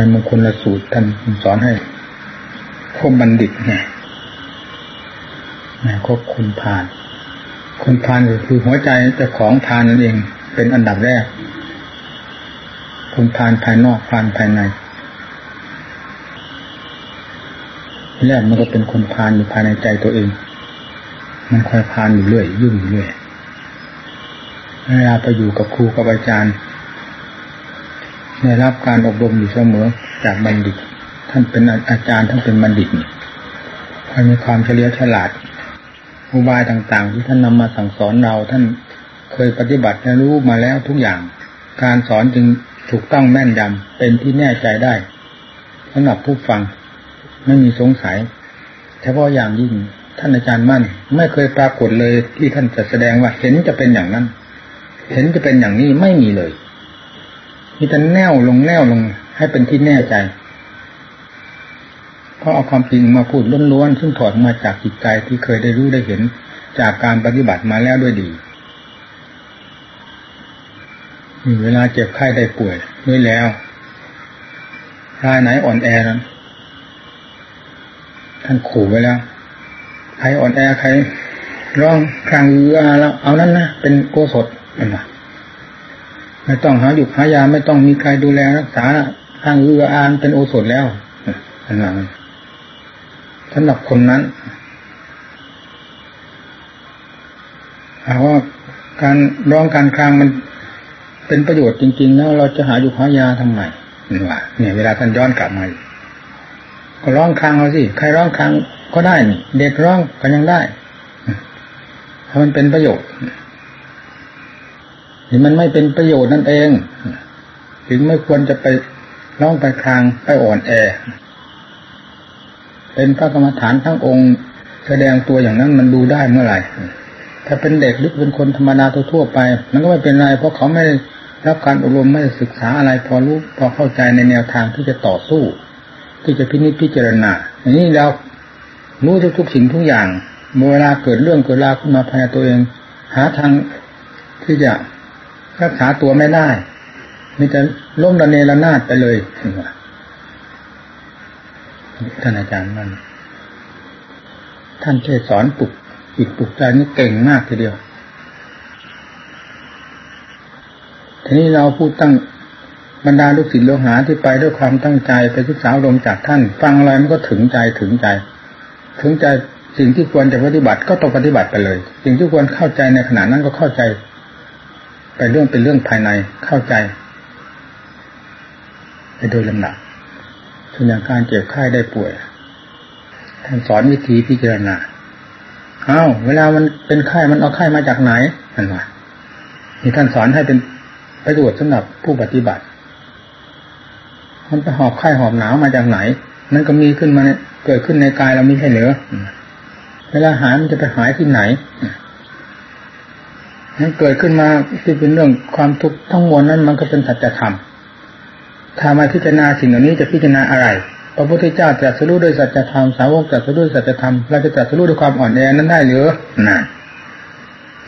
ในมงคลละสูตรท่านสอนให้คบบัณฑิตไงคบคุณพาน คนพานก็คือหัวใจแต่ของพานนั่นเอง เป็นอันดับแรก คนพานภายนอกพานภายในแรกมันก็เป็นคนพานอยู่ภายในใจตัวเอง มันคอยพานอยู่เรื่อยยุ่งอยู่เรื่อยเวลาไปอยู่กับครูกับอาจารย์ ได้รับการอบรมอยู่เสมอจากบัณฑิต ท่านเป็นอาจารย์ท่านเป็นบัณฑิตนี่คอยมีความเฉลียวฉลาดอุบายต่าง ๆ ที่ท่านนำมาสั่งสอนเราท่านเคยปฏิบัติและรู้มาแล้วทุกอย่าง การสอนจึงถูกต้องแม่นยำเป็นที่แน่ใจได้สำหรับผู้ฟังไม่มีสงสัยเฉพาะอย่างยิ่งท่านอาจารย์มั่น ไม่เคยปรากฏเลยที่ท่านจะแสดงว่าเห็นจะเป็นอย่างนั้น เห็นจะเป็นอย่างนี้ไม่มีเลย มีแต่แน่วลงแน่วลง ให้เป็นที่แน่ใจ เพราะเอาความจริงมาพูดล้วนๆซึ่งถอดมาจากจิตใจที่เคยได้รู้ได้เห็นจากการปฏิบัติมาแล้วด้วยดีเวลาเจ็บไข้ได้ป่วยด้วยแล้วรายไหนอ่อนแอนั้นท่านขู่ไว้แล้ว ใครอ่อนแอใคร ร้องครางเอือแล้ว เอานั้นนะเป็นโกศลเป็นไง ไม่ต้องหาหยุดหายาไม่ต้องมีใครดูแลรักษาทางเอืออานเป็นโอสถแล้วอันนั้นสำหรับคนนั้นหาว่าการร้องการคลางมันเป็นประโยชน์จริง ๆ แล้วเราจะหาอยู่หายาทำไมนี่ว่าเนี่ยเวลาท่านย้อนกลับมาก็ร้องคลางเอาสิใครร้องคลางก็ได้นี่เด็กร้องก็ยังได้ถ้ามันเป็นประโยชน์ นี่มันไม่เป็นประโยชน์นั่นเอง ถึงไม่ควรจะไปร้องไปคลางไปอ่อนแอ เป็นพระกรรมฐานทั้งองค์ แสดงตัวอย่างนั้นมันดูได้เมื่อไหร่ ถ้าเป็นเด็กหรือเป็นคนธรรมดาทั่วไป มันก็ไม่เป็นไร เพราะเขาไม่รับการอบรมไม่ศึกษาอะไรพอรู้พอเข้าใจในแนวทางที่จะต่อสู้ ที่จะพินิจพิจารณาอย่างนี้เรารู้ทุกสิ่งทุกอย่างเวลาเกิดเรื่องเกิดราวขึ้นมาภายในตัวเอง หาทางที่จะ รักษาตัวไม่ได้มีแต่ล้มระเนระนาดไปเลยท่านอาจารย์มันท่านเทศสอนปลุกจิตปลุกใจนี่เก่งมากทีเดียว ทีนี้เราพูดตั้งบรรดาลูกศิษย์ลูกหาที่ไปด้วยความตั้งใจไปศึกษาลมจากท่าน ฟังอะไรมันก็ถึงใจถึงใจ ถึงใจสิ่งที่ควรจะปฏิบัติก็ต้องปฏิบัติไปเลย สิ่งที่ควรเข้าใจในขณะนั้นก็เข้าใจ ไปเรื่องเป็นเรื่องภายในเข้าใจ ไปโดยลำดับส่วนอย่างการเจ็บไข้ได้ป่วยท่านสอนวิธีพิจารณาเอา้าเวลามันเป็นไข้มันเอาไข้มาจากไหนท่านว่านี่ท่านสอนให้เป็นประโยชน์สำหรับผู้ปฏิบัติ มันไปหอบไข้หอบหนาวมาจากไหน นั่นก็มีขึ้นมาเนี่ยเกิดขึ้นในกายเราไม่ใช่เหรอเวลาหายมันจะไปหายที่ไหน นั้นเกิดขึ้นมาที่เป็นเรื่องความทุกข์ทั้งมวลนั้นมันก็เป็นสัจธรรมถ้ามาพิจารณาสิ่งเหล่านี้จะพิจารณาอะไรพระพุทธเจ้าตรัสรู้ด้วยสัจธรรมสาวกตรัสรู้ด้วยสัจธรรมเราจะตรัสรู้ด้วยความอ่อนแอนั้นได้หรือนั่น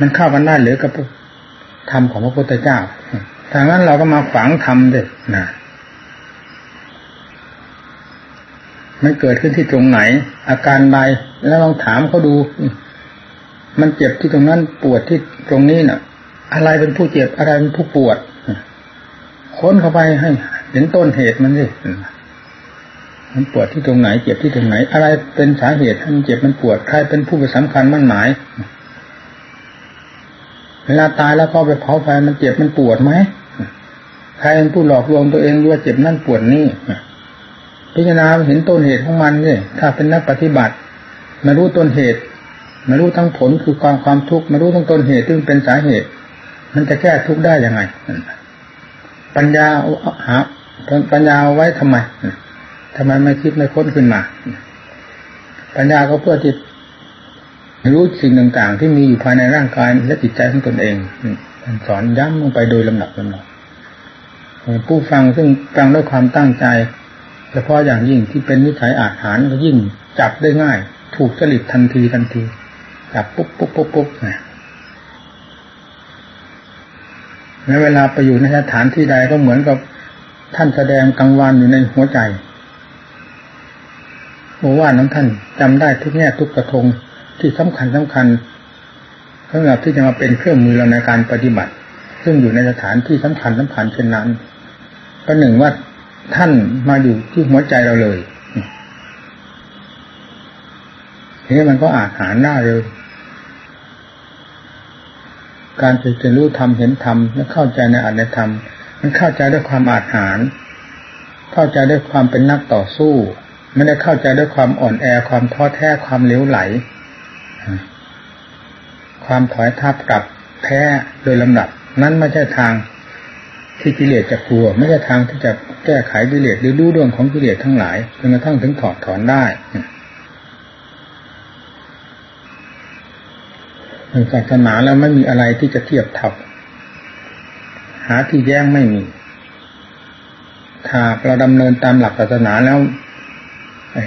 มันเข้ากันได้หรือกับธรรมของพระพุทธเจ้าถ้างั้นเราก็มาฝังธรรมเด็ดนะมันเกิดขึ้นที่ตรงไหน อาการใดแล้วลองถามเขาดู มันเจ็บที่ตรงนั้นปวดที่ตรงนี้น่ะ อะไรเป็นผู้เจ็บอะไรเป็นผู้ปวดค้นเข้าไปให้ เห็นต้นเหตุมันสิมันปวดที่ตรงไหน เจ็บที่ตรงไหน อะไรเป็นสาเหตุให้มันเจ็บมันปวดใครเป็นผู้ไปสำคัญมั่นหมายเวลาตายแล้วก็ไปเผาไฟมันเจ็บมันปวดไหมใครเป็นผู้หลอกลวงตัวเองว่าเจ็บนั่นปวดนี่พิจารณาเห็นต้นเหตุของมันเนี่ยถ้าเป็นนักปฏิบัติมารู้ต้นเหตุ ไมารู้ทั้งผลคือความความทุกข์ไมารู้ทั้งต้นเหตุซึ่งเป็นสาเหตุ มันจะแก้ทุกข์ได้ยังไง ปัญญาหาปัญญาเอาไว้ทำไมทำไมไม่คิดไม่ค้นขึ้นมา ปัญญาก็เพื่อที่รู้สิ่งต่างๆ ที่มีอยู่ภายในร่างกายและจิตใจของตนเองสอนย้ำลงไปโดยลำดับลำดับผู้ฟังซึ่งฟังด้วยความตั้งใจ เฉพาะอย่างยิ่งที่เป็นนิสัยอาหารก็ยิ่งจับได้ง่าย ถูกจริตทันทีทันที จับปุ๊บปุ๊บปุ๊บปุ๊บเนี่ยแล้วเวลาไปอยู่ในสถานที่ใดก็เหมือนกับท่านแสดงกลางวันอยู่ในหัวใจโอวาทน้ำท่านจำได้ทุกแง่ทุกกระทงที่สำคัญสำคัญสำหรับที่จะมาเป็นเครื่องมือเราในการปฏิบัติ ซึ่งอยู่ในสถานที่สำคัญสำคัญเช่นนั้น ก็หนึ่งว่าท่านมาอยู่ที่หัวใจเราเลยทีนี้มันก็อาจหาหน้าเลย การจะจะรู้ธรรมเห็นธรรมและเข้าใจในอัตในธรรมมันเข้าใจด้วยความอาจหารเข้าใจด้วยความเป็นนักต่อสู้ไม่ได้เข้าใจด้วยความอ่อนแอความท้อแท้ความเลี้ยวไหล ความถอยทับกลับแพ้โดยลำดับ นั้นไม่ใช่ทางที่กิเลสจะกลัว ไม่ใช่ทางที่จะแก้ไขกิเลสหรือดูดวงของกิเลสทั้งหลายจนกระทั่งถึงถอดถอนได้ ในศาสนาแล้วไม่มีอะไรที่จะเทียบเทับหาที่แย้งไม่มี ถ้าเราดำเนินตามหลักศาสนาแล้ว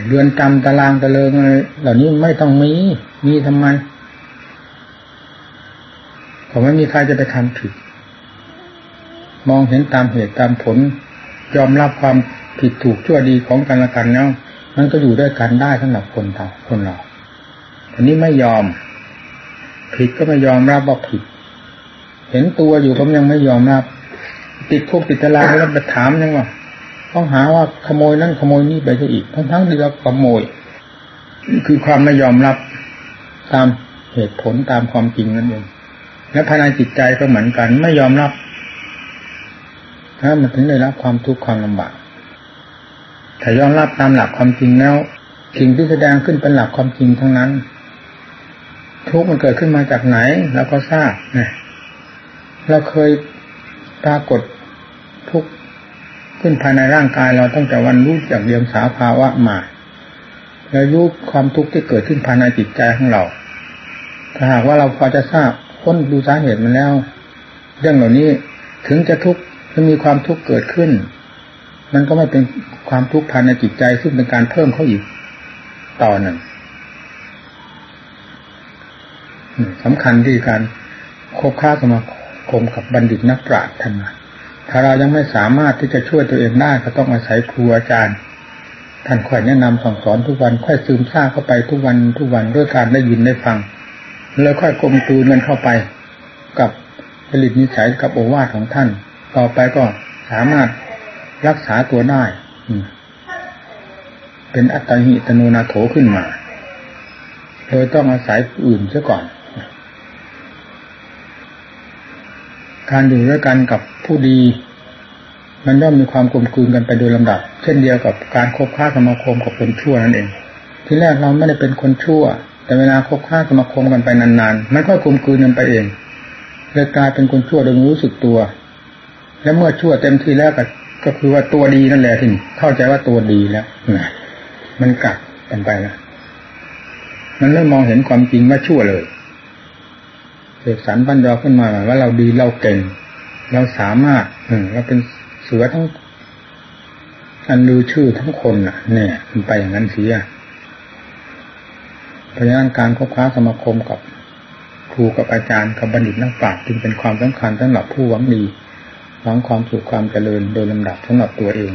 เรือนจำตารางตะเลิงอะไรเหล่านี้ไม่ต้องมี มีทำไมผมไม่มีใครจะไปทำผิด มองเห็นตามเหตุตามผล ยอมรับความผิดถูกชั่วดีของกันและกันแล้วมันก็อยู่ด้วยกันได้สำหรับคนเราคนเราอันนี้ไม่ยอม ผิดก็ไม่ยอมรับว่าผิด เห็นตัวอยู่ก็ยังไม่ยอมรับ ติดคุกติดตารางแล้วไปถามยังว่าต้องหาว่าขโมยนั่นขโมยนี่ไปซะอีก ทั้งทั้งที่เราขโมย คือความไม่ยอมรับตามเหตุผลตามความจริงนั่นเองและภายในจิตใจก็เหมือนกัน ไม่ยอมรับถ้ามันถึงได้รับความทุกข์ความลำบากถ้ายอมรับตามหลักความจริงแล้วสิ่งที่แสดงขึ้นเป็นหลักความจริงทั้งนั้น ทุกข์มันเกิดขึ้นมาจากไหนเราก็ทราบนะเราเคยปรากฏทุกข์ขึ้นภายในร่างกายเราตั้งแต่วันรู้จากเรียมสาภาวะมาแล้วรู้ความทุกข์ที่เกิดขึ้นภายในจิตใจของเรา ถ้าหากว่าเราพอจะทราบค้นดูสาเหตุมันแล้ว เรื่องเหล่านี้ถึงจะทุกข์จะมีความทุกข์เกิดขึ้น มันก็ไม่เป็นความทุกข์ภายในจิตใจซึ่งเป็นการเพิ่มเข้าอีกต่อหนึ่ง สำคัญที่การคบค้าสมาคมกับบัณฑิตนักปราชญ์ท่านมาถ้าเรายังไม่สามารถที่จะช่วยตัวเองได้ก็ต้องอาศัยครูอาจารย์ ท่านค่อยแนะนำสอนสอนทุกวัน ค่อยซึมซาบเข้าไปทุกวันทุกวันด้วยการได้ยินได้ฟัง แล้วค่อยกลมกลืนมันเข้าไป กับผลิตนิสัยกับโอวาทของท่าน ต่อไปก็สามารถรักษาตัวได้เป็นอัตติตโนนาโถขึ้นมา โดยต้องอาศัยอื่นซะก่อน การอยู่ด้วยกันกับผู้ดี มันย่อมมีความกลมกลืนกันไปโดยลำดับ เช่นเดียวกับการคบค้าสมาคมกับคนชั่วนั่นเอง ที่แรกเราไม่ได้เป็นคนชั่ว แต่เวลาคบค้าสมาคมกันไปนานๆมันก็กลมกลืนกันไปเองเลยกลายเป็นคนชั่วโดยรู้สึกตัว และเมื่อชั่วเต็มที่แล้วก็ก็คือว่าตัวดีนั่นแหละที่เข้าใจว่าตัวดีแล้วนะมันกลับกันไปแล้วมันไม่มองเห็นความจริงว่าชั่วเลย เสกสรรบัญญาขึ้นมาว่าเราดีเราเก่ง เราสามารถเราเป็นเสือทั้งอันดูชื่อทั้งคนน่ะ เนี่ย มันไปอย่างนั้นเสียเพราะฉะนั้นการคบค้าสมาคมกับครูกับอาจารย์กับบัณฑิตนักปราชญ์จึงเป็นความสำคัญสำหรับผู้หวังดีหวังความสุขความเจริญโดยลำดับสำหรับตัวเอง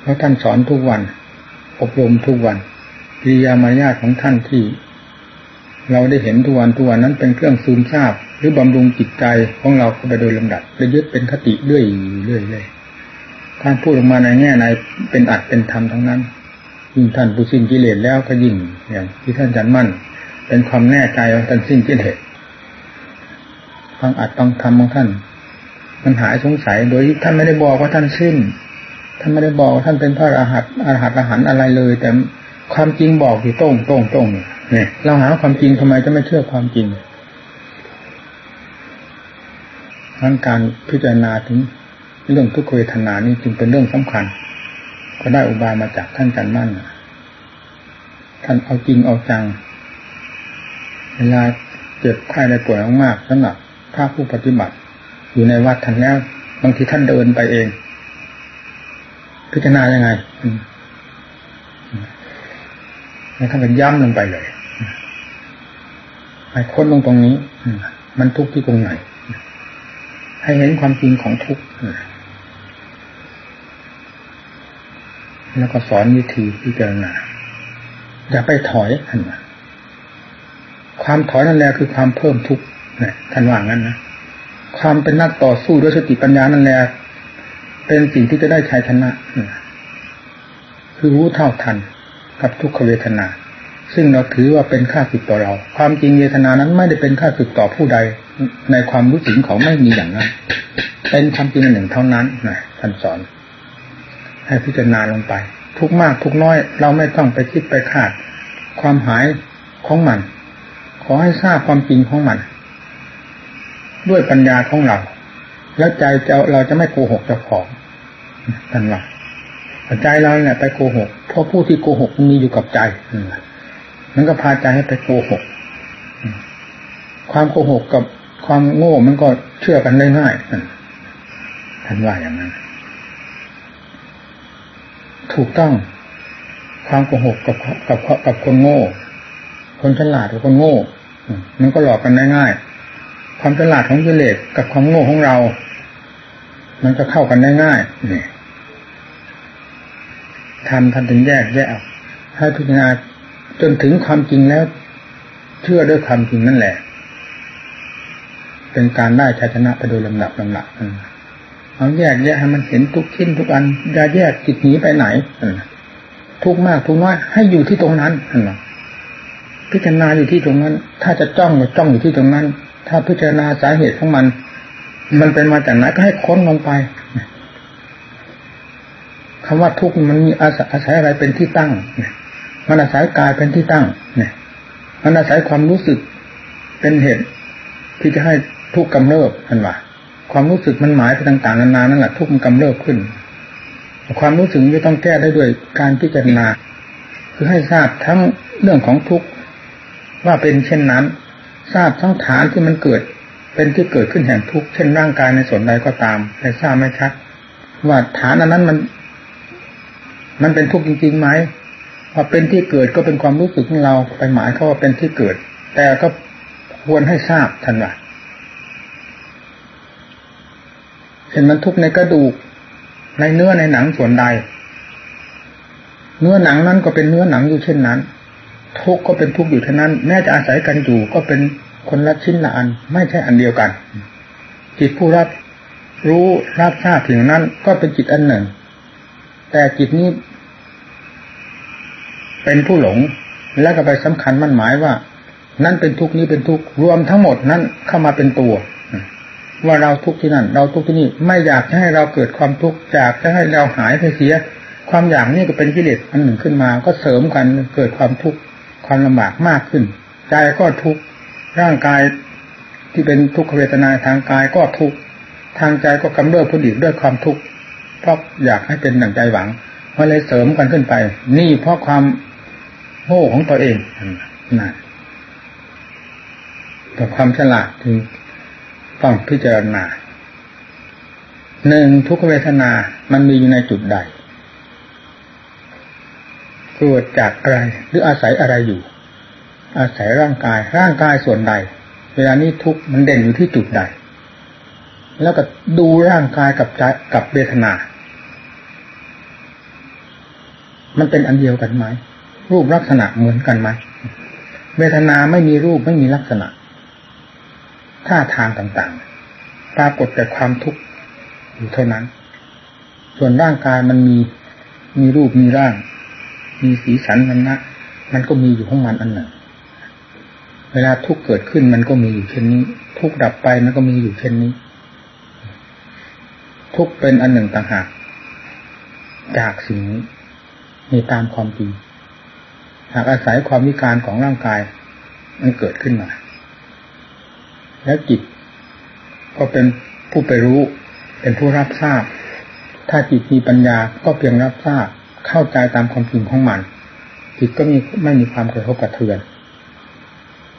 เพราะท่านสอนทุกวัน อบรมทุกวันกิริยามารยาทของท่านที่ เราได้เห็นทุกวันทุกวันนั้นเป็นเครื่องซึมซาบ หรือบำรุงจิตใจของเราไปโดยลำดับเลยยึดเป็นคติเรื่อยเรื่อยเลยท่านพูดออกมาในแง่ในเป็นอัดเป็นธรรมทั้งนั้นยิ่งท่านผู้สิ้นกิเลสแล้วก็ยิ่งอย่างที่ท่านจันมั่น เป็นความแน่ใจว่าท่านสิ้นกิเลสฟังอัดฟังธรรมของท่าน มันหายสงสัยโดยท่านไม่ได้บอกว่าท่านสิ้นท่านไม่ได้บอกว่าท่านเป็นพระอรหัตอรหัตอรหันอะไรเลย แต่ความจริงบอกอยู่ตรงตรงตรงเนี่ย เราหาความจริงทำไมจะไม่เชื่อความจริงทั้งการพิจารณาถึงเรื่องทุกขเวทนานี่จึงเป็นเรื่องสำคัญ ก็ได้อุบายมาจากท่านจันมั่นท่านเอาจริงเอาจัง เวลาเจ็บไข้ในป่วยมากๆสำหรับพระผู้ปฏิบัติ อยู่ในวัดท่านแล้วบางทีท่านเดินไปเอง พิจารณายังไงแล้วท่านก็ย้ำลงไปเลย ให้ค้นลงตรงนี้มันทุกข์ที่ตรงไหน ให้เห็นความจริงของทุกข์แล้วก็สอนวิธีพิจารณาอย่าไปถอยท่านว่าความถอยนั่นแหละคือความเพิ่มทุกข์ท่านว่างั้นนะความเป็นนักต่อสู้ด้วยสติปัญญานั่นแหละเป็นสิ่งที่จะได้ชัยชนะ คือรู้เท่าทันกับทุกขเวทนา ซึ่งเราถือว่าเป็นค่าศึกต่อเรา ความจริงเวทนานั้นไม่ได้เป็นค่าศึกต่อผู้ใด ในความรู้สึกเขาไม่มีอย่างนั้น เป็นความจริงหนึ่งเท่านั้นนะท่านสอน ให้พิจารณาลงไป ทุกมากทุกน้อย เราไม่ต้องไปคิดไปคาด ความหายของมัน ขอให้ทราบความจริงของมัน ด้วยปัญญาของเรา แล้วใจเราจะไม่โกหกเจ้าของท่านว่าใจเราเนี่ยไปโกหกเพราะผู้ที่โกหกมีอยู่กับใจ มันก็พาใจให้ไปโกหก ความโกหกกับความโง่มันก็เชื่อกันได้ง่ายท่านว่าอย่างนั้น ถูกต้อง ความโกหกกับกับกับคนโง่ คนฉลาดกับคนโง่มันก็หลอกกันได้ง่าย ความฉลาดของกิเลสกับความโง่ของเรา มันจะเข้ากันได้ง่ายเนี่ยทำท่านถึงแยกแยกให้พิจารณา จนถึงความจริงแล้ว เชื่อด้วยความจริงนั่นแหละ เป็นการได้ชัยชนะไปโดยลำดับลำดับเอาแยกแยกให้มันเห็นทุกชิ้นทุกอันอย่าแยกจิตหนีไปไหนทุกมากทุกน้อยให้อยู่ที่ตรงนั้นพิจารณาอยู่ที่ตรงนั้น ถ้าจะจ้องก็จ้องอยู่ที่ตรงนั้น ถ้าพิจารณาสาเหตุของมัน มันเป็นมาจากไหนก็ให้ค้นลงไปคำว่าทุกข์มันมีอาศัยอาศัยอะไรเป็นที่ตั้งเนี่ย มันอาศัยกายเป็นที่ตั้งเนี่ยมันอาศัยความรู้สึกเป็นเหตุ ที่จะให้ทุกข์กำเริบกันว่าความรู้สึกมันหมายไปต่างๆนานานั่นแหละทุกข์มันกำเริบขึ้น ความรู้สึกจะต้องแก้ได้ด้วยการพิจารณา คือให้ทราบทั้งเรื่องของทุกข์ว่าเป็นเช่นนั้น ทราบทั้งฐานที่มันเกิด เป็นที่เกิดขึ้นแห่งทุกข์เช่นร่างกายในส่วนใดก็ตามให้ทราบไม่ชัดว่าฐานอันนั้นมัน มันเป็นทุกข์จริงๆไหม พอเป็นที่เกิดก็เป็นความรู้สึกของเราไปหมายเขาว่าเป็นที่เกิด แต่ก็ควรให้ทราบทันว่าเห็นมันทุกข์ในกระดูกในเนื้อในหนังส่วนใด เนื้อหนังนั้นก็เป็นเนื้อหนังอยู่เช่นนั้น ทุกข์ก็เป็นทุกข์อยู่เท่านั้น แม้จะอาศัยกันอยู่ก็เป็นคนละชิ้นละอัน ไม่ใช่อันเดียวกัน จิตผู้รับรู้รับทราบถึงนั้นก็เป็นจิตอันหนึ่ง แต่จิตนี้ เป็นผู้หลง แล้วก็ไปสำคัญมั่นหมายว่า นั่นเป็นทุกนี้เป็นทุกรวมทั้งหมดนั้นเข้ามาเป็นตัว ว่าเราทุกที่นั่น เราทุกที่นี่ไม่อยากให้เราเกิดความทุกข์อยากจะให้เราหายไปเสีย ความอยากนี่ก็เป็นกิเลสอันหนึ่งขึ้นมา ก็เสริมกันเกิดความทุกข์ความลำบากมากขึ้นใจก็ทุกข์ร่างกายที่เป็นทุกขเวทนาทางกายก็ทุกข์ทางใจก็กำเริบพ้นอีด้วยความทุกข์เพราะอยากให้เป็นหนังใจหวังมันเลยเสริมกันขึ้นไป นี่เพราะความ โง่ของตัวเองนะแต่ความฉลาดถึงต้องพิจารณาหนึ่งทุกเวทนา มันมีอยู่ในจุดใดเกิดจากอะไร หรืออาศัยอะไรอยู่ อาศัยร่างกาย ร่างกายส่วนใด เวลานี้ทุกมันเด่นอยู่ที่จุดใด แล้วก็ดูร่างกายกับใจกับเวทนา มันเป็นอันเดียวกันไหม รูปลักษณะเหมือนกันไหมเวทนาไม่มีรูปไม่มีลักษณะท่าทางต่างๆ ปรากฏแต่ความทุกข์อยู่เท่านั้น ส่วนร่างกายมันมีมีรูปมีร่าง มีสีสันมันนะมันก็มีอยู่ของมันอันหนึ่งเวลาทุกข์เกิดขึ้นมันก็มีอยู่เช่นนี้ ทุกข์ดับไปมันก็มีอยู่เช่นนี้ ทุกข์เป็นอันหนึ่งต่างหากจากสิ่งนี้มีตามความจริง หากอาศัยความวิการของร่างกาย มันเกิดขึ้นมา แล้วจิตก็เป็นผู้ไปรู้ เป็นผู้รับทราบ ถ้าจิตมีปัญญาก็เพียงรับทราบ เข้าใจตามความจริงของมัน จิตก็มีไม่มีความกระทบกระเทือน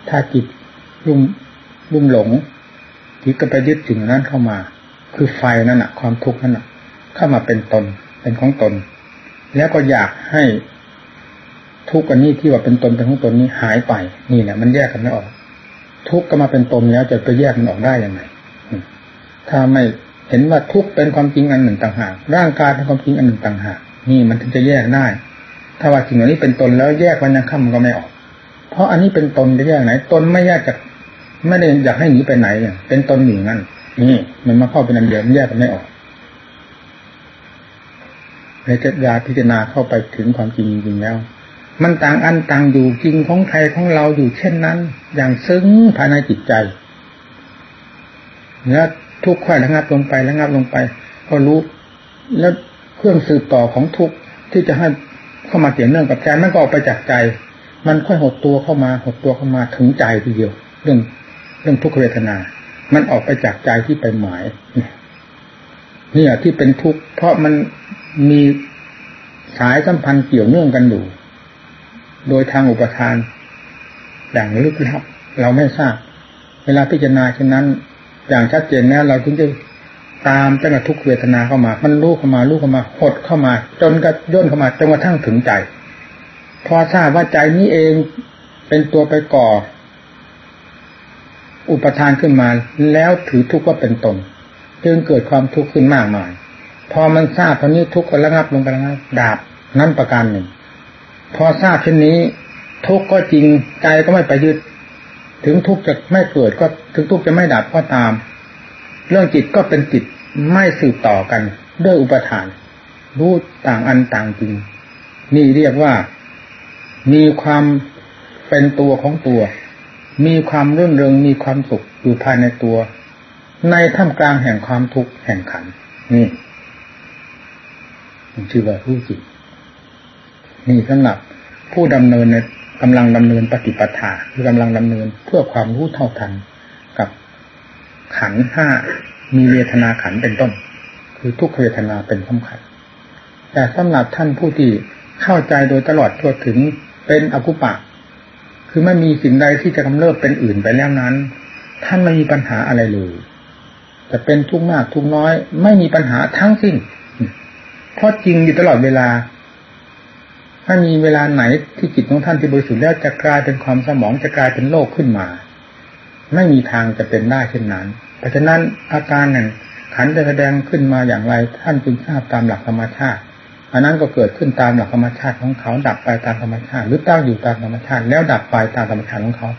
ถ้าจิตรุ่มรุ่มหลงจิตก็ไปยึดสิ่งนั้นเข้ามา คือไฟนั่นแหะความทุกข์นั่นแหะเข้ามาเป็นตนเป็นของตน แล้วก็อยากให้ ทุกข์อันนี้ที่ว่าเป็นตนเป็นของตนนี้หายไป นี่แหละมันแยกกันไม่ออก ทุกข์ก็มาเป็นตนแล้วจะไปแยกมันออกได้ยังไงถ้าไม่เห็นว่าทุกเป็นความจริงอันหนึ่งต่างหากร่างกายเป็นความจริงอันหนึ่งต่างหากนี่มันถึงจะแยกได้ ถ้าว่าสิ่งเหล่านี้เป็นตนแล้วแยกวันยังค่ำก็ไม่ออก เพราะอันนี้เป็นตนจะแยกไหน ตนไม่แยกจากไม่ได้อยากให้หนีไปไหนเนี่ยเป็นตนอยู่งั้นนี่มันมาเข้าเป็นอันเดียวมันแยกกันไม่ออกในเจตยาพิจารณาเข้าไปถึงความจริงจริงแล้ว มันต่างอันต่างอยู่จริงของใครของเราอยู่เช่นนั้น อย่างซึ้งภายในจิตใจเนื้อทุกข์ค่อยระงับลงไประงับลงไป ก็รู้ แล้วเครื่องสืบต่อของทุกข์ที่จะให้เข้ามาเกี่ยวเนื่องกับใจมันก็ออกไปจากใจ มันค่อยหดตัวเข้ามาหดตัวเข้ามาถึงใจทีเดียว เรื่องเรื่องทุกขเวทนา มันออกไปจากใจที่ไปหมายเนี่ยที่เป็นทุกข์เพราะมันมีสายสัมพันธ์เกี่ยวเนื่องกันอยู่ โดยทางอุปทานอย่างลึกลับเราไม่ทราบ เวลาพิจารณาเช่นนั้น อย่างชัดเจนแล้วเราถึงจะตามตั้งแต่ทุกเวทนาเข้ามา มันลูกเข้ามาลูกเข้ามาหดเข้ามา จนกระย่นเข้ามาจนกระทั่งถึงใจ พอทราบว่าใจนี้เองเป็นตัวไปก่อ อุปทานขึ้นมาแล้วถือทุกข์ว่าเป็นตนจึงเกิดความทุกข์ขึ้นมากมาย พอมันทราบตอนนี้ทุกข์ก็ระงับลงไปแล้วดาบนั่นประการหนึ่ง พอทราบเช่นนี้ ทุกข์ก็จริงใจก็ไม่ไปยึด ถึงทุกข์จะไม่เกิดก็ถึงทุกข์จะไม่ดับก็ตาม เรื่องจิตก็เป็นจิตไม่สืบต่อกัน ด้วยอุปทาน รู้ต่างอันต่างจริง นี่เรียกว่ามีความเป็นตัวของตัว มีความรื่องเริงมีความสุขอยู่ภายในตัว ในท่ามกลางแห่งความทุกข์แห่งขันนี่ชื่อว่ารู้จิต นี่สำหรับผู้ดำเนินในกำลังดำเนินปฏิปทาคือกำลังดำเนินเพื่อความรู้เท่าทันกับขันห้ามีเวทนาขันเป็นต้น คือทุกเวทนาเป็นสำคัญแต่สำหรับท่านผู้ที่เข้าใจโดยตลอดทั่วถึงเป็นอกุปะ คือไม่มีสิ่งใดที่จะกำเริบเป็นอื่นไปแล้วนั้น ท่านไม่มีปัญหาอะไรเลยจะเป็นทุกมากทุกน้อย ไม่มีปัญหาทั้งสิ้นเพราะจริงอยู่ตลอดเวลา ถ้ามีเวลาไหนที่จิตของท่านที่บริสุทธิ์แล้วจะกลายเป็นความสมองจะกลายเป็นโลกขึ้นมา ไม่มีทางจะเป็นได้เช่นนั้น เพราะฉะนั้นอาการหนึ่งขันจะแสดงขึ้นมาอย่างไรท่านจึงทราบตามหลักธรรมชาติอันนั้นก็เกิดขึ้นตามหลักธรรมชาติของเขา ดับไปตามธรรมชาติ หรือตั้งอยู่ตามธรรมชาติ แล้วดับไปตามธรรมชาติของเขา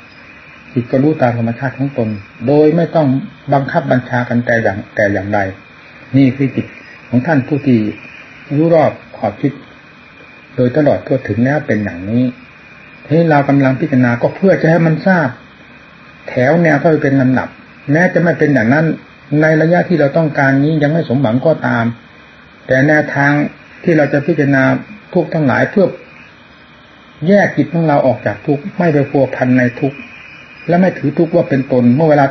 จิตก็รู้ตามธรรมชาติของตน โดยไม่ต้องบังคับบัญชากันแต่อย่างแต่อย่างใด นี่คือจิตของท่านผู้ที่รู้รอบขอบคิด โดยตลอดทั่วถึงแล้วเป็นอย่างนี้ที่เรากำลังพิจารณาก็เพื่อจะให้มันทราบ แถวแนวเข้าไปเป็นลำดับ แม้จะไม่เป็นอย่างนั้น ในระยะที่เราต้องการนี้ยังไม่สมหวังก็ตาม แต่แนวทางที่เราจะพิจารณาทุกทั้งหลายเพื่อแยกจิตของเราออกจากทุกไม่ไปพัวพันในทุกและไม่ถือทุกว่าเป็นตนเมื่อเวลา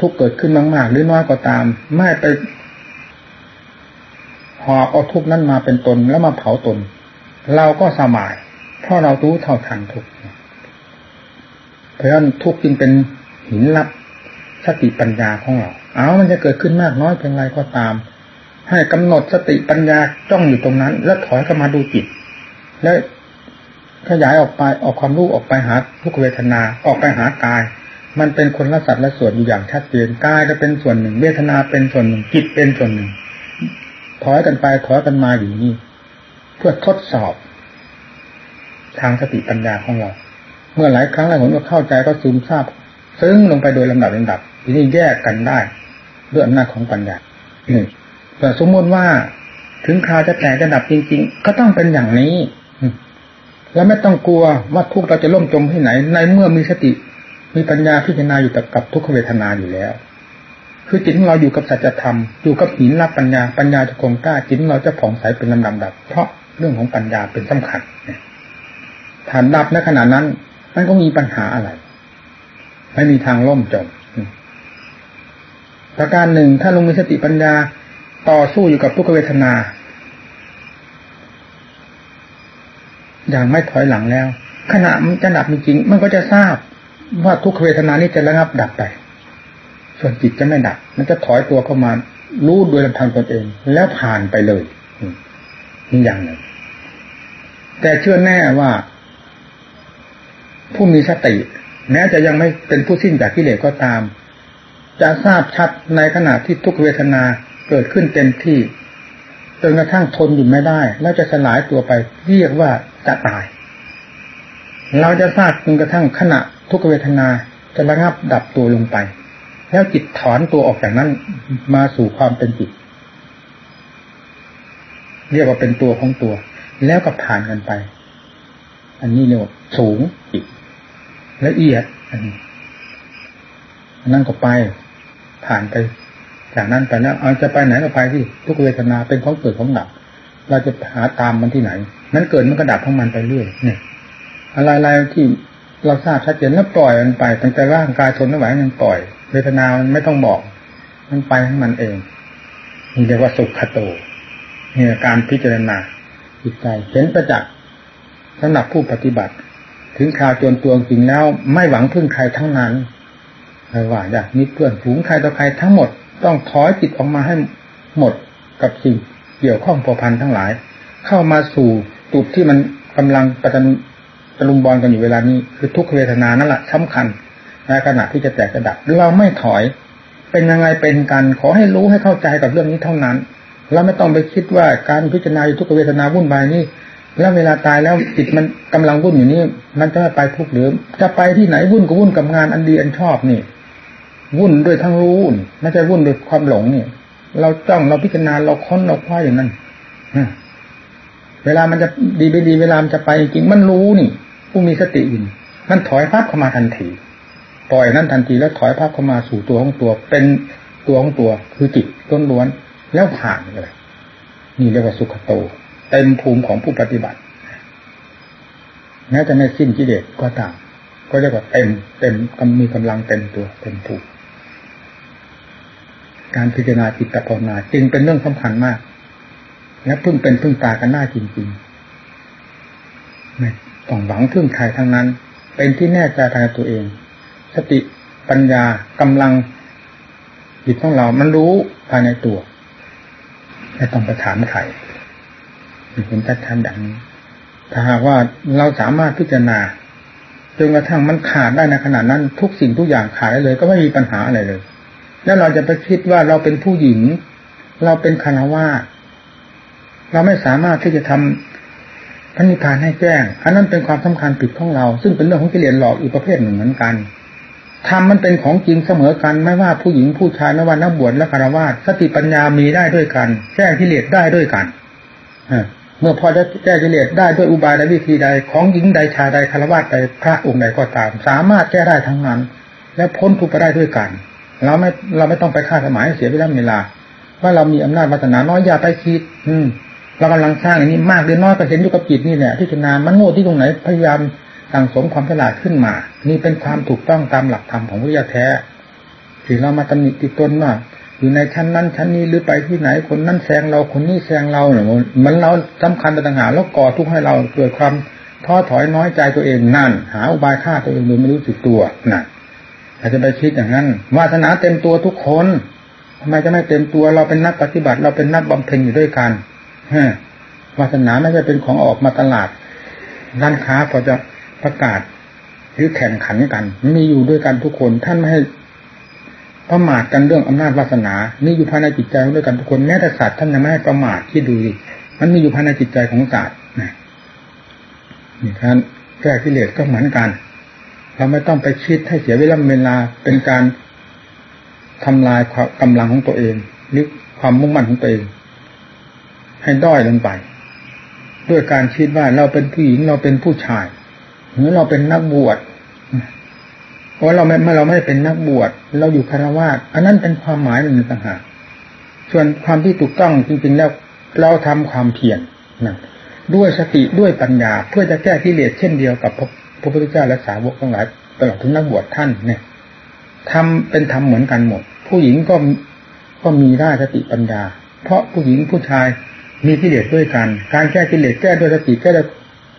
ทุกเกิดขึ้นมากๆหรือน้อยก็ตาม ไม่ไปหอบเอาทุกนั้นมาเป็นตนแล้วมาเผาตน เราก็สบาย เพราะเรารู้เท่าทันทุกเพราะฉะนั้นทุกจึงเป็นหินลับสติปัญญาของเรา เอามันจะเกิดขึ้นมากน้อยเพียงไรก็ตาม ให้กำหนดสติปัญญาจ้องอยู่ตรงนั้น แล้วถอยเข้ามาดูจิต แล้วขยายออกไปออกความรู้ออกไปหาทุกเวทนาออกไปหากาย มันเป็นคนละสัตว์ละส่วนอยู่อย่างชัดเจนกายจะเป็นส่วนหนึ่งเวทนาเป็นส่วนหนึ่งจิตเป็นส่วนหนึ่ง ถอยกันไปถอยกันมาอยู่นี่ พื่อทดสอบ ทางสติปัญญาของเรา เมื่อหลายครั้งแล้วผมก็เข้าใจก็ซึมซาบซึ้งลงไปโดยลำดับลำดับทีนี้แยกกันได้ด้วยอำนาจของปัญญาหนึ่งแต่สมมติว่าถึงคราวจะแตกจะดับจริง ๆ ก็ต้องเป็นอย่างนี้แล้วไม่ต้องกลัวว่าทุกเราจะล่มจมที่ไหน ในเมื่อมีสติ มีปัญญาพิจารณาอยู่กับทุกขเวทนาอยู่แล้ว คือจิตของเราอยู่กับสัจธรรมอยู่กับหินรับปัญญาปัญญาจะคงกล้าจิตเราจะผ่องใสเป็นลำดับดับเพราะ เรื่องของปัญญาเป็นสำคัญฐานดับในขณะนั้นมันก็มีปัญหาอะไร ไม่มีทางล่มจมประการหนึ่งถ้าลงมีสติปัญญาต่อสู้อยู่กับทุกขเวทนา อย่างไม่ถอยหลังแล้ว ขณะมันจะดับจริงมันก็จะทราบว่าทุกขเวทนานี้จะระงับดับไป ส่วนจิตจะไม่ดับ มันจะถอยตัวเข้ามารู้โดยลำพังตนเอง แล้วผ่านไปเลย อย่างหนึ่ง แต่เชื่อแน่ว่า ผู้มีสติ แม้จะยังไม่เป็นผู้สิ้นจากกิเลสก็ตาม จะทราบชัดในขณะที่ทุกเวทนาเกิดขึ้นเต็มที่จนกระทั่งทนอยู่ไม่ได้ แล้วจะสลายตัวไปเรียกว่าจะตาย เราจะทราบจนกระทั่งขณะทุกเวทนาจะระงับดับตัวลงไป แล้วจิตถอนตัวออกจากนั้นมาสู่ความเป็นจิต เรียกว่าเป็นตัวของตัว แล้วก็ผ่านกันไป อันนี้เรียกว่าสูงละเอียด อันนี้นั่นก็ไป ผ่านไป จากนั้นไปแล้วเอาจะไปไหนก็ไปที่ทุกเวทนาเป็นของเกิดของดับเราจะหาตามมันที่ไหน นั้นเกิดมันก็ดับของมันไปเรื่อยเนี่ยอะไรๆที่เราทราบชัดเจนแล้วปล่อยมันไปตั้งแต่ร่างกายทนไม่ไหวมันปล่อย เวทนามันไม่ต้องบอก มันไปของมันเองนี่เรียกว่าสุขโต นี่การพิจารณาจิตใจเห็นประจักษ์สำหรับผู้ปฏิบัติ ถึงข่าวจนตัวจริงแล้วไม่หวังพึ่งใครทั้งนั้นไม่ว่าอยากมีเพื่อนฝูงใครต่อใครทั้งหมด ต้องถอยจิตออกมาให้หมดกับสิ่งเกี่ยวข้องผัวพันทั้งหลาย เข้ามาสู่จุดที่มันกำลังประจันตะลุมบอลกันอยู่เวลานี้คือทุกขเวทนานั่นแหละสำคัญในขณะที่จะแตกกระดับเราไม่ถอย เป็นยังไงเป็นกันขอให้รู้ให้เข้าใจกับเรื่องนี้เท่านั้น เราไม่ต้องไปคิดว่าการพิจารณาทุกเวทนาวุ่นวายนี่แล้วเวลาตายแล้วจิตมันกำลังวุ่นอยู่นี่มันจะไปทุกข์หรือจะไปที่ไหนวุ่นก็วุ่นกับงานอันดีอันชอบนี่ วุ่นด้วยทั้งรู้ไม่ใช่วุ่นด้วยความหลงนี่เราจ้องเราพิจารณาเราค้นเราคว้าอย่างนั้นเวลามันจะดีไปดีเวลามันจะไปจริงมันรู้นี่ ผู้มีสติอินมันถอยภาพเข้ามาทันทีปล่อยนั่นทันทีแล้วถอยภาพเข้ามาสู่ตัวของตัวเป็นตัวของตัวคือจิตต้นล้วน แล้วผ่านเลย นี่เรียกว่าสุขโต เต็มภูมิของผู้ปฏิบัติแม้จะไม่สิ้นกิเลสก็ตาม ก็เรียกว่าเต็มเต็มมีกำลังเต็มตัวเต็มภูมิการพิจารณาจิตภาวนาจึงเป็นเรื่องสำคัญมาก และพึ่งเป็นพึ่งตากันหน้าจริงๆต้องหวังพึ่งใครทั้งนั้น เป็นที่แน่ใจภายในตัวเอง สติปัญญากำลังจิตของเรา มันรู้ภายในตัว ไม่ต้องไปถามใครเห็นชัดๆอย่างนี้ถ้าหากว่าเราสามารถพิจารณาจนกระทั่งมันขาดได้ในขนาดนั้น ทุกสิ่งทุกอย่างขาดได้เลย ก็ไม่มีปัญหาอะไรเลย แล้วเราจะไปคิดว่าเราเป็นผู้หญิง เราเป็นคานาวาเราไม่สามารถที่จะทำพระนิพพานให้แจ้งอันนั้นเป็นความสำคัญผิดของเรา ซึ่งเป็นเรื่องของกิเลสหลอกอีกประเภทหนึ่งเหมือนกัน ธรรมมันเป็นของจริงเสมอกันไม่ว่าผู้หญิงผู้ชายไม่ว่านักบวชและคารวะสติปัญญามีได้ด้วยกันแก้กิเลสได้ด้วยกันเมื่อพอจะแก้กิเลสได้ด้วยอุบายและวิธีใด ของหญิงใดชายใดคารวะใดพระองค์ใดก็ตาม สามารถแก้ได้ทั้งนั้น และพ้นทุกข์ไปได้ด้วยกัน เราไม่เราไม่ต้องไปฆ่าสมัยเสียเวลาเวลาว่าเรามีอำนาจวาสนาน้อยอย่าไปคิด อืมเรากำลังสร้างอย่างนี้มากหรือน้อยก็เห็นอยู่กับจิตนี่แหละที่จะนามันโง่ที่ตรงไหนพยายาม สั่งสมความฉลาดขึ้นมา นี่เป็นความถูกต้องตามหลักธรรมของวิทยาแท้ที่เรามาตำหนิติตนว่าอยู่ในชั้นนั้นชั้นนี้หรือไปที่ไหนคนนั้นแซงเราคนนี้แซงเราเนี่ยมันเราสำคัญต่างหากแล้วก่อทุกข์ให้เราเกิดความท้อถอยน้อยใจตัวเองนั่น หาอุบายฆ่าตัวเองโดยไม่รู้สึกตัวนั่นอาจจะไปคิดอย่างนั้นวาสนาเต็มตัวทุกคนทำไมจะไม่เต็มตัวเราเป็นนักปฏิบัติ เราเป็นนักบำเพ็ญอยู่ด้วยกันฮะวาสนาไม่ใช่เป็นของออกมาตลาดร้านค้าพอจะ ประกาศหรือแข่งขันกันมีอยู่ด้วยกันทุกคนท่านไม่ให้ประมาทกันเรื่องอำนาจวาสนา นี่อยู่ภายในจิตใจด้วยกันทุกคนแม้แต่สัตว์ท่านยังไม่ให้ประมาทที่ดูดิมันมีอยู่ภายในจิตใจของสัตว์นะนี่ท่านแก้กิเลสก็เหมือนกัน เราไม่ต้องไปคิดให้เสียเวลาเวลาเป็นการทำลายความกำลังของตัวเองหรือความมุ่งมั่นของตัวเอง ให้ด้อยลงไป ด้วยการคิดว่าเราเป็นผู้หญิงเราเป็นผู้ชาย หรือเราเป็นนักบวชเพราะเราไม่เราไม่ได้เป็นนักบวชเราอยู่คารวะอันนั้นเป็นความหมายหนึ่งต่างหากส่วนความที่ถูกต้องจริงๆแล้วเราทำความเพียรนะด้วยสติด้วยปัญญา เพื่อจะแก้กิเลสเช่นเดียวกับพระพุทธเจ้าและสาวกทั้งหลายตลอดถึงนักบวชท่านเนี่ยทำเป็นธรรมเหมือนกันหมด ผู้หญิงก็ก็มีได้สติปัญญา เพราะผู้หญิงผู้ชายมีกิเลสด้วยกัน การแก้กิเลสแก้ด้วยสติแก้ด้วย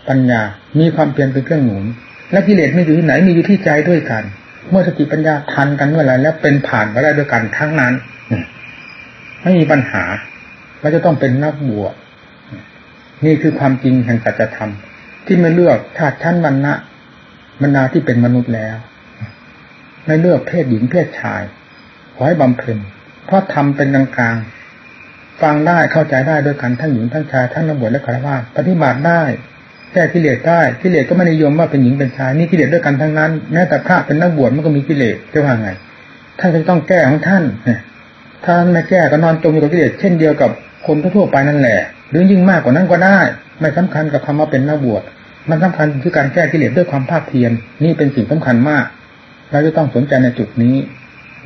ปัญญา มีความเพียรเป็นเครื่องหนุน และกิเลสไม่อยู่ที่ไหนมีอยู่ที่ใจด้วยกัน เมื่อสติปัญญาทันกันเมื่อไรแล้วเป็นผ่านไปได้ด้วยกันทั้งนั้นไม่มีปัญหาเราจะต้องเป็นนักบวชนี่คือความจริงแห่งสัจธรรม ที่ไม่เลือกชาติชั้นวรรณะบรรดาที่เป็นมนุษย์แล้ว ไม่เลือกเพศหญิงเพศชาย ขอให้บำเพ็ญเพราะทำเป็นกลางๆฟังได้เข้าใจได้ด้วยกันทั้งหญิงทั้งชายทั้งนักบวชและฆราวาสปฏิบัติได้ แก้กิเลสได้กิเลสก็ไม่นิยมว่าเป็นหญิงเป็นชายนี่กิเลสด้วยกันทั้งนั้น แม้แต่พระเป็นนักบวชมันก็มีกิเลสจะว่าไงท่านจะต้องแก้ของท่านถ้าไม่แก้ก็นอนจมอยู่กับกิเลสเช่นเดียวกับคนทั่วไปนั่นแหละ หรือยิ่งมากกว่านั้นก็ได้ ไม่สำคัญกับคำว่าเป็นนักบวชมันสำคัญคือการแก้กิเลสด้วยความภาคเพียรนี่เป็นสิ่งสำคัญมาก เราจะต้องสนใจในจุดนี้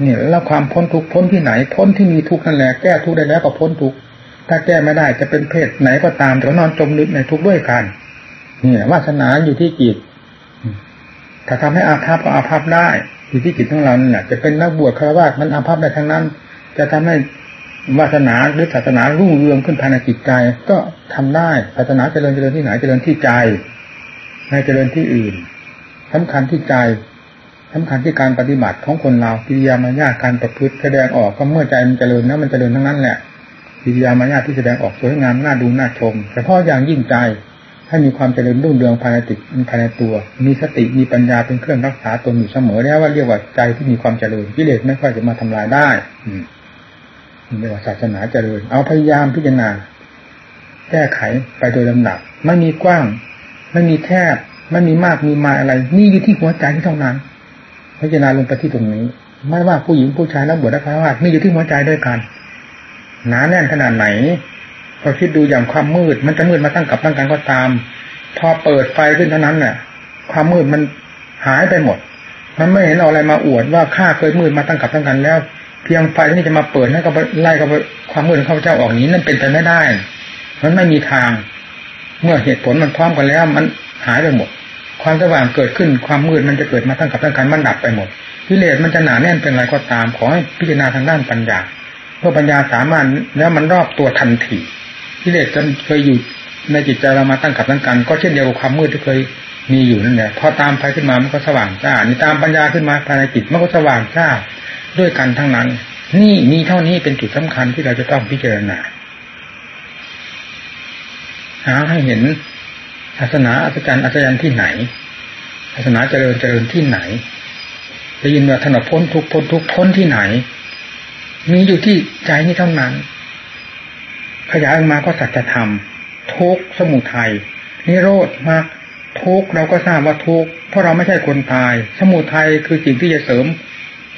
เนี่ยแล้วความพ้นทุกพ้นที่ไหน พ้นที่มีทุกนั่นแหละแก้ทุกได้แล้วก็พ้นทุกถ้าแก้ไม่ได้จะเป็นเพศไหนก็ตามเดี๋ยวนอนจมลึกในทุกด้วยกัน เนี่ยวาสนาอยู่ที่จิต ถ้าทำให้อาภัพก็อาภัพได้อยู่ที่จิตของเราเนี่ยจะเป็นนักบวชคารวะมันอาภัพได้ทั้งนั้น จะทำให้วาสนาหรือศาสนารุ่งเรืองขึ้นภายในจิตใจ ก็ทำได้ศาสนาเจริญเจริญที่ไหนเจริญที่ใจไม่เจริญที่อื่นสำคัญที่ใจสำคัญที่การปฏิบัติของคนเราปิริยามายาการประพฤติแสดงออกก็เมื่อใจมันเจริญนะมันเจริญทั้งนั้นแหละปิริยามายาที่แสดงออกสวยงามน่าดูน่าชมเฉพาะอย่างยิ่งใจ ให้มีความเจริญรุ่งเรืองภายในจิตภายในตัว มีสติมีปัญญาเป็นเครื่องรักษาตนอยู่เสมอแล้วว่าเรียกว่าใจที่มีความเจริญกิเลสไม่ค่อยจะมาทำลายได้ อืมเรียกว่าศาสนาเจริญ เอาพยายามพิจารณาแก้ไขไปโดยลำดับไม่มีกว้าง ไม่มีแคบไม่มีมากมีมาอะไร นี่อยู่ที่หัวใจที่เท่านั้น พิจารณาลงไปที่ตรงนี้ ไม่ว่าผู้หญิงผู้ชายนักบวชนักพระว่านี่อยู่ที่หัวใจด้วยกันหนาแน่นขนาดไหน พอคิดดูอย่างความมืด มันจะมืดมาตั้งกับตั้งกันก็ตาม พอเปิดไฟขึ้นเท่านั้นเนี่ยความมืดมันหายไปหมด มันไม่เห็นเอาอะไรมาอวดว่าข้าเคยมืดมาตั้งกับตั้งกันแล้ว เพียงไฟนี่จะมาเปิดให้กับไล่กับความมืดของข้าเจ้าออกนี้นั่นเป็นไปไม่ได้ มันไม่มีทาง เมื่อเหตุผลมันพร้อมกันแล้ว มันหายไปหมด ความสว่างเกิดขึ้นความมืดมันจะเกิดมาตั้งกับตั้งกันมันดับไปหมดกิเลสมันจะหนาแน่นเป็นไรก็ตาม ขอให้พิจารณาทางด้านปัญญาเมื่อปัญญาสามารถแล้วมันรอบตัวทันที กิเลสจะเคยอยู่ในจิตใจเรามาตั้งกับตั้งกัน ก็เช่นเดียวกับความมืดที่เคยมีอยู่นั่นแหละพอตามไปขึ้นมามันก็สว่างจ้านี่ตามปัญญาขึ้นมาภายในจิตมันก็สว่างจ้าด้วยกันทั้งนั้น นี่มีเท่านี้เป็นจุดสำคัญที่เราจะต้องพิจารณาหาให้เห็นศาสนาอัศจรรย์อัศจรรย์ที่ไหนศาสนาเจริญเจริญที่ไหนได้ยินว่าถนนพ้นทุกพ้นทุกพ้นที่ไหน มีอยู่ที่ใจนี้เท่านั้น ขยายออกมาก็สัจธรรม ทุกสมุทัยนิโรธมากทุกเราก็ทราบว่าทุกเพราะเราไม่ใช่คนตาย สมุทัยคือสิ่งที่จะเสริม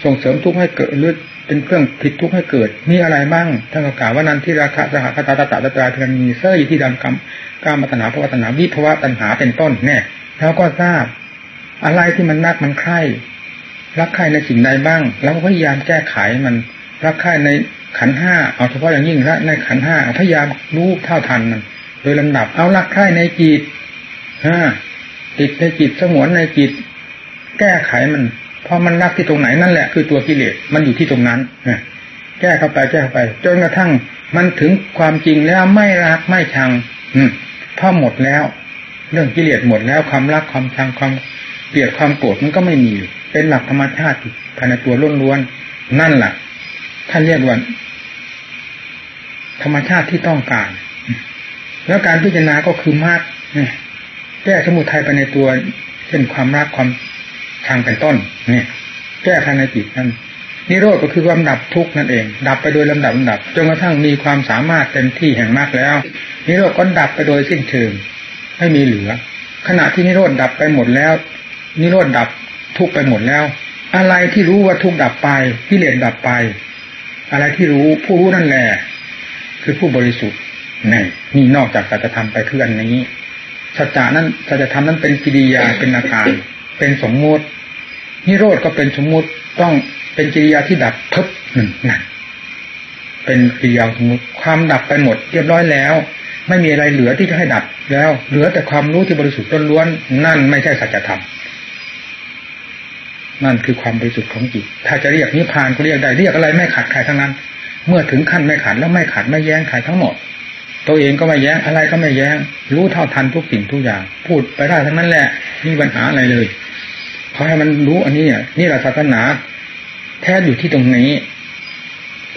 ส่งเสริมทุกข์ให้เกิดหรือเป็นเครื่องผิดทุกข์ให้เกิด มีอะไรบ้างท่านกล่าวว่านันที่ราคาสหคตาตตาตตาเทนมีเสื้ออยู่ที่ดังกรรมกามัตนาภวตนาวิภวะตัณหาเป็นต้นแน่แล้วก็ทราบ อะไรที่มันนักมันใคร่รักใคร่ในสิ่งใดบ้างแล้วก็พยายามแก้ไขมันรักใคร่ใน ขันห้าเอาเฉพาะอย่างยิ่งละในขันห้าพยายามรู้เท่าทันมันโดยลำดับเอาลักใคร่ในจิตฮะติดในจิตสงวนในจิต แก้ไขมันเพอมันรักที่ตรงไหนนั่นแหละคือตัวกิเลสมันอยู่ที่ตรงนั้นแก้เข้าไปแก้เข้าไป จนกระทั่งมันถึงความจริงแล้วไม่รักไม่ชัง อืมพอหมดแล้ว เรื่องกิเลสหมดแล้วความรักความชังความเกลียดความโกรธมันก็ไม่มี เป็นหลักธรรมชาติภายในตัวล้วนๆนั่นแหละ ท่านเรียกว่าธรรมชาติที่ต้องการ แล้วการพิจารณาก็คือมากแก้สมุทัยไปในตัว เช่นความรักความชังเป็นต้น เนี่ย แก้ภายในจิตนั่นนิโรธก็คือความดับทุกข์นั่นเอง ดับไปโดยลำดับลำดับจนกระทั่งมีความสามารถเต็มที่แห่งมากแล้ว นิโรธก็ดับไปโดยสิ้นเชิงไม่มีเหลือ ขณะที่นิโรธดับไปหมดแล้ว นิโรธดับทุกไปหมดแล้ว อะไรที่รู้ว่าทุกดับไปกิเลสดับไป อะไรที่รู้ผู้รู้นั่นแหละคือผู้บริสุทธิ์นี่นี่นอกจากสัจธรรมไปคืออันนี้สัจจานั้นสัจธรรมนั้นเป็นกิริยาเป็นอาการ เป็นสมมุตินิโรธก็เป็นสมมุติต้องเป็นกิริยาที่ดับทึบหนึ่งนั่นเป็นกิริยาสมมติความดับไปหมด เรียบร้อยแล้ว ไม่มีอะไรเหลือที่จะให้ดับแล้ว เหลือแต่ความรู้ที่บริสุทธิ์ล้วนนั่นไม่ใช่สัจธรรม นั่นคือความบริสุทธิ์ของจิต ถ้าจะเรียกนิพพานก็เรียกได้เรียกอะไรไม่ขัดใครทั้งนั้น เมื่อถึงขั้นไม่ขัดแล้วไม่ขัดไม่แย้งใครทั้งหมด ตัวเองก็ไม่แย้งอะไรก็ไม่แย้ง รู้เท่าทันทุกสิ่งทุกอย่าง พูดไปได้ทั้งนั้นแหละมีปัญหาอะไรเลยขอให้มันรู้อันนี้นี่แหละศาสนา แท้อยู่ที่ตรงนี้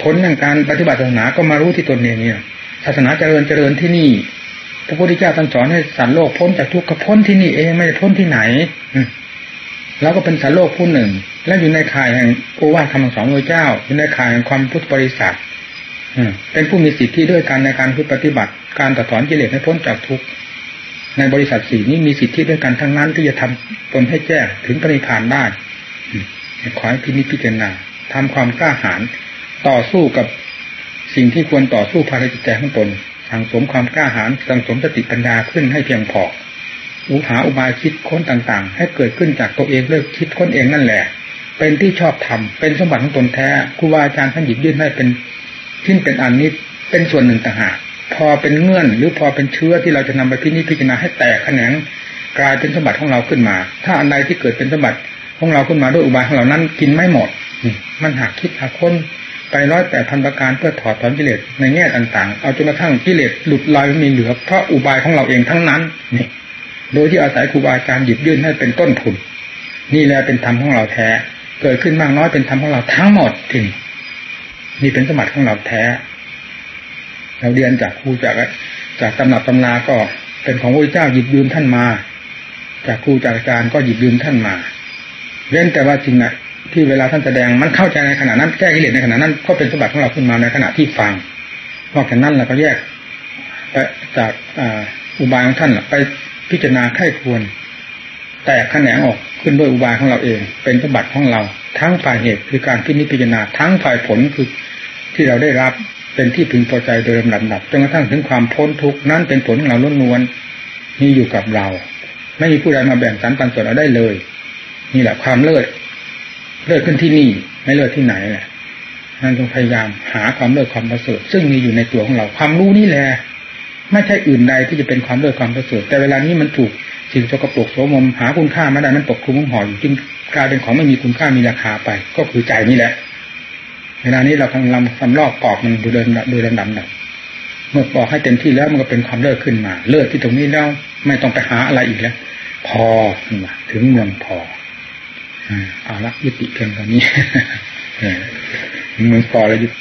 ผลแห่งการปฏิบัติศาสนาก็มารู้ที่ตนเองเนี่ยศาสนาเจริญเจริญที่นี่พระพุทธเจ้าท่านสอนให้สัตว์โลกพ้นจากทุกข์ก็พ้นที่นี่เองไม่ได้พ้นที่ไหน แล้วก็เป็นสารโลกผู้หนึ่ง และอยู่ในข่ายแห่งโอวาทคำสอนพระเจ้า อยู่ในข่ายแห่งความพุทธบริษัทเป็นผู้มีสิทธิด้วยกันในการปฏิบัติ การตัดถอนกิเลสให้พ้นจากทุกข์ในบริษัทสี่นี้มีสิทธิด้วยกันทั้งนั้นที่จะทำตนให้แจ้งถึงปริพานได้ขอให้พินิจพิจารณาทำความกล้าหาญต่อสู้กับสิ่งที่ควรต่อสู้ภายในจิตใจของตน สั่งสมความกล้าหาญสั่งสมสติปัญญาขึ้นให้เพียงพอ หาอุบายคิดค้นต่างๆ ให้เกิดขึ้นจากตัวเองเลิกคิดค้นเองนั่นแหละ เป็นที่ชอบทำเป็นสมบัติของตนแท้ครูบาอาจารย์ท่านหยิบยื่นให้เป็นทิ้นเป็นอันนี้เป็นส่วนหนึ่งต่างหากพอเป็นเงื่อนหรือพอเป็นเชื้อที่เราจะนำไปพินิจพิจารณาให้แตกแขนงกลายเป็นสมบัติของเราขึ้นมา ถ้าอันใดที่เกิดเป็นสมบัติของเราขึ้นมาด้วยอุบายของเรานั้นกินไม่หมดมันหักคิดหักค้นไปร้อยแต่พันประการเพื่อถอดถอนกิเลสในแง่ต่างๆ เอาจนกระทั่งกิเลสหลุดลอยไม่มีเหลือเพราะอุบายของเราเองทั้งนั้นนี่ โดยที่อาศัยครูบาอาจารย์หยิบยื่นให้เป็นต้นทุน นี่แหละเป็นธรรมของเราแท้ เกิดขึ้นมากน้อยเป็นธรรมของเราทั้งหมดถึงนี่เป็นสมบัติของเราแท้ เราเรียนจากครูจากจากตำหนักตำนาก็เป็นของพระเจ้าหยิบยืมท่านมา จากครูจากอาจารย์ก็หยิบยืมท่านมาเว้นแต่ว่าจริงนะที่เวลาท่านแสดงมันเข้าใจในขณะนั้น แก้กิเลสในขณะนั้นก็เป็นสมบัติของเราขึ้นมาในขณะที่ฟังนอกจากนั้นเราก็แยกไปจากอุบายของท่านไป พิจารณาไข้ควร แต่แขนงออกขึ้นด้วยอุบายของเราเอง เป็นสมบัติของเรา ทั้งฝ่ายเหตุคือการพิจิจารณาทั้งฝ่ายผลคือที่เราได้รับเป็นที่พึงพอใจโดยลำดับจนกระทั่งถึงความพ้นทุกข์นั้นเป็นผลของเราล้วนวนนี่อยู่กับเรา ไม่มีผู้ใดมาแบ่งสรรปันส่วนเราได้เลย นี่แหละความเลิศเลิศขึ้นที่นี่ ไม่เลิศที่ไหนแหละนั่นต้องพยายามหาความเลิศความประเสริฐซึ่งมีอยู่ในตัวของเรา ความรู้นี่แหละ ไม่ใช่อื่นใดที่จะเป็นความเลิศความประเสริฐแต่เวลานี้มันถูกสิ่งสกปรกโสมมหาคุณค่าไม่ได้มันตกคลุมห่ออยู่จึงกลายเป็นของไม่มีคุณค่ามีราคาไป ก็คือใจนี่แหละเวลานี้เรากำลังสำลอกปอกมันดูเดินโดยลำดับดับเมื่อปอกให้เต็มที่แล้วมันก็เป็นความเลิศขึ้นมา เลิศที่ตรงนี้แล้วไม่ต้องไปหาอะไรอีกแล้ว พอถึงเมืองพอเอาละยุติเพียงตอนนี้เมืองพอแล้วยุติ